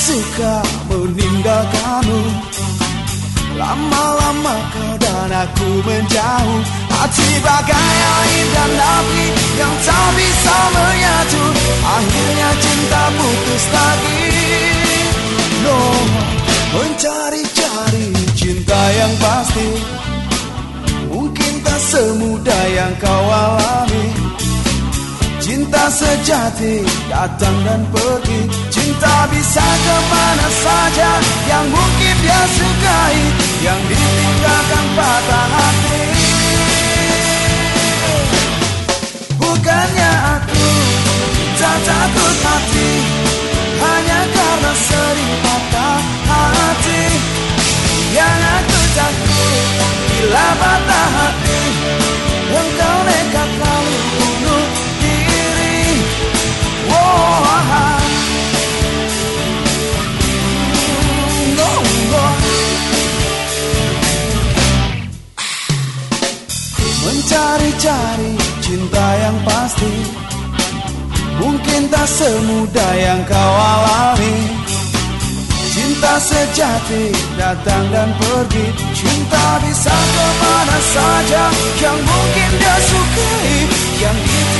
suka meninggalkanmu. Lama-lama kau dan aku menjauh. Hati bagai air dan api yang tak bisa menyatu. Akhirnya cinta putus lagi No, mencari-cari cinta yang pasti. Mungkin tak semudah yang kau alami Cinta sejati datang dan pergi. Cinta bisa ke mana saja Yang mungkin dia sukai Yang ditinggalkan patah hati. Bukannya aku tak takut hati Hanya karena sering patah hati. Yang aku takut bila patah hati Engkau Mencari-cari cinta yang pasti. Mungkin tak semudah yang kau alami. Cinta sejati datang dan pergi. Cinta bisa ke mana saja Yang mungkin dia sukai Yang ditinggalkan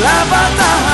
bila patah